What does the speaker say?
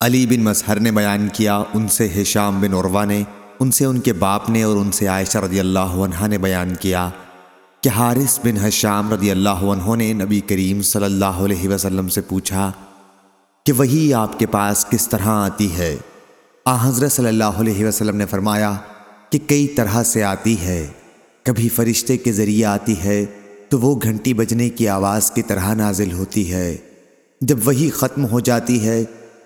علی بن مظہر نے بیان کیا، ان سے ہشام بن عروہ نے، ان سے ان کے باپ نے اور ان سے عائشہ رضی اللہ عنہ نے بیان کیا کہ حارث بن حشام رضی اللہ عنہ نے نبی کریم صلی اللہ علیہ وسلم سے پوچھا کہ وہی آپ کے پاس کس طرح آتی ہے؟ آ، حضرت صلی اللہ علیہ وسلم نے فرمایا کہ کئی طرح سے آتی ہے۔ کبھی فرشتے کے ذریعے آتی ہے تو وہ گھنٹی بجنے کی آواز کی طرح نازل ہوتی ہے۔ جب وہی ختم ہو جاتی ہے